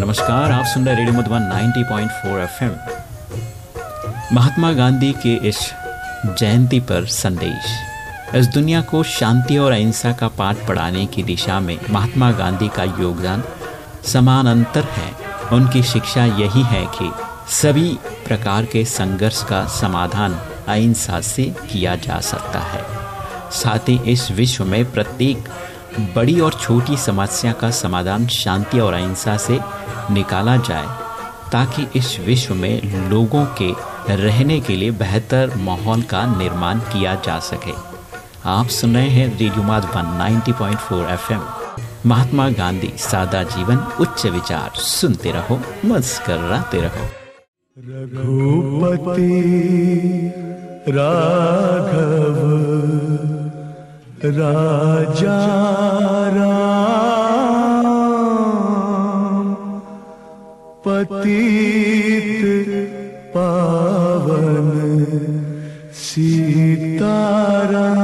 नमस्कार, आप सुन रहे रेडियो मधुबन 90.4 एफएम। महात्मा गांधी के इस जयंती पर संदेश। इस दुनिया को शांति और अहिंसा का पाठ पढ़ाने की दिशा में महात्मा गांधी का योगदान समानांतर है। उनकी शिक्षा यही है कि सभी प्रकार के संघर्ष का समाधान अहिंसा से किया जा सकता है। साथ ही इस विश्व में प्रत्येक बड़ी और छोटी समस्या का समाधान शांति और अहिंसा से निकाला जाए, ताकि इस विश्व में लोगों के रहने के लिए बेहतर माहौल का निर्माण किया जा सके। आप सुन रहे हैं रेडियो माधवन 90.4 एफएम। महात्मा गांधी, सादा जीवन, उच्च विचार। सुनते रहो, मुस्कराते रहो। रघुपति राघव राजा राम पतित पावन सीताराम।